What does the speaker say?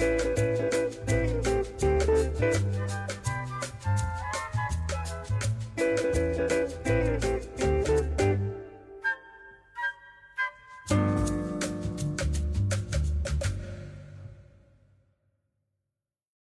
you